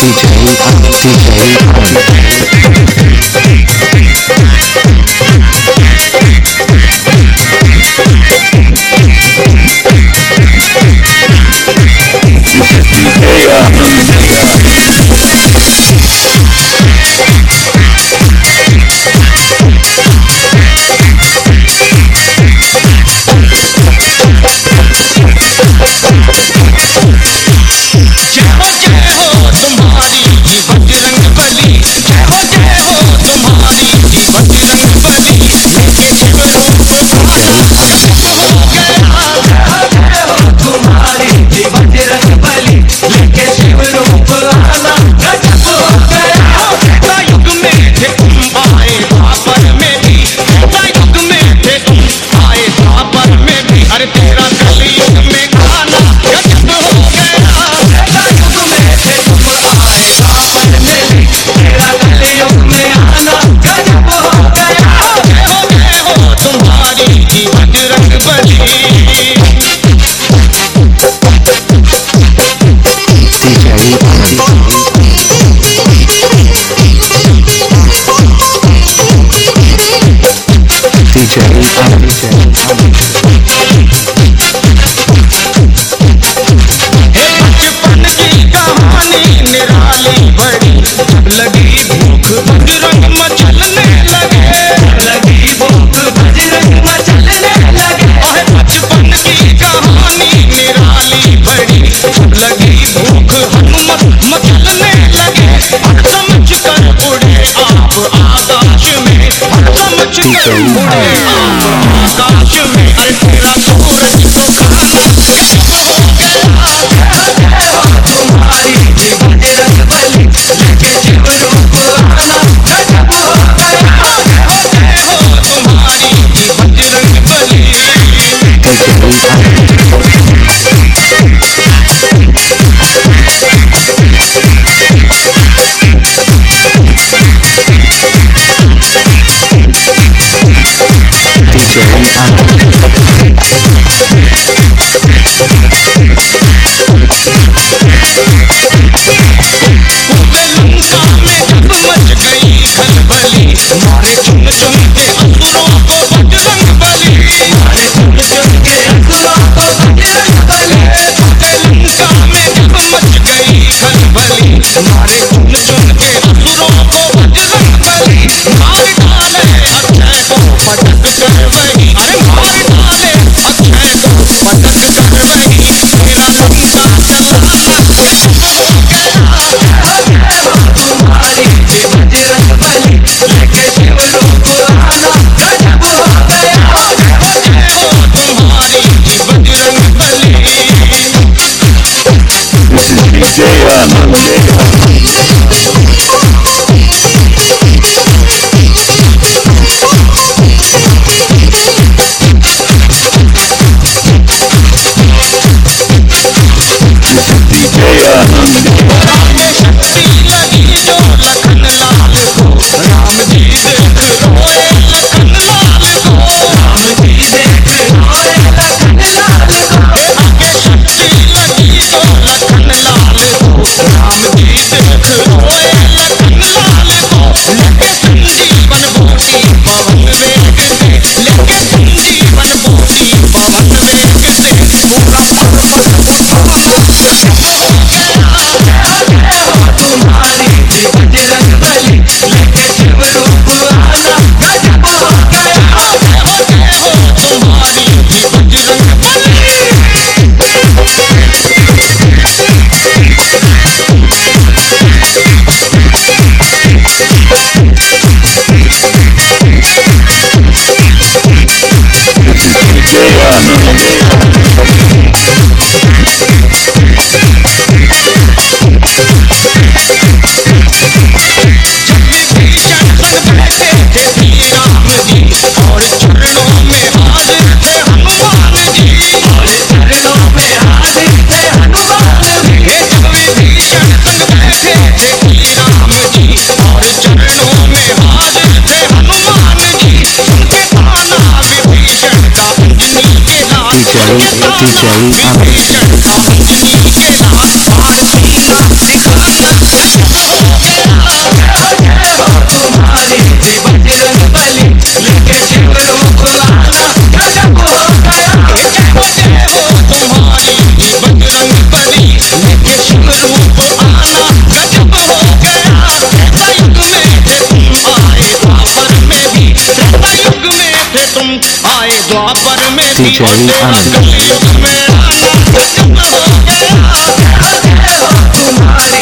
DJ, I'm DJ, I'm DJ. Got you, got you, got you, got you, got you, got you, got you Shia, Shia. DJ, DJ, I'm featuring Anand.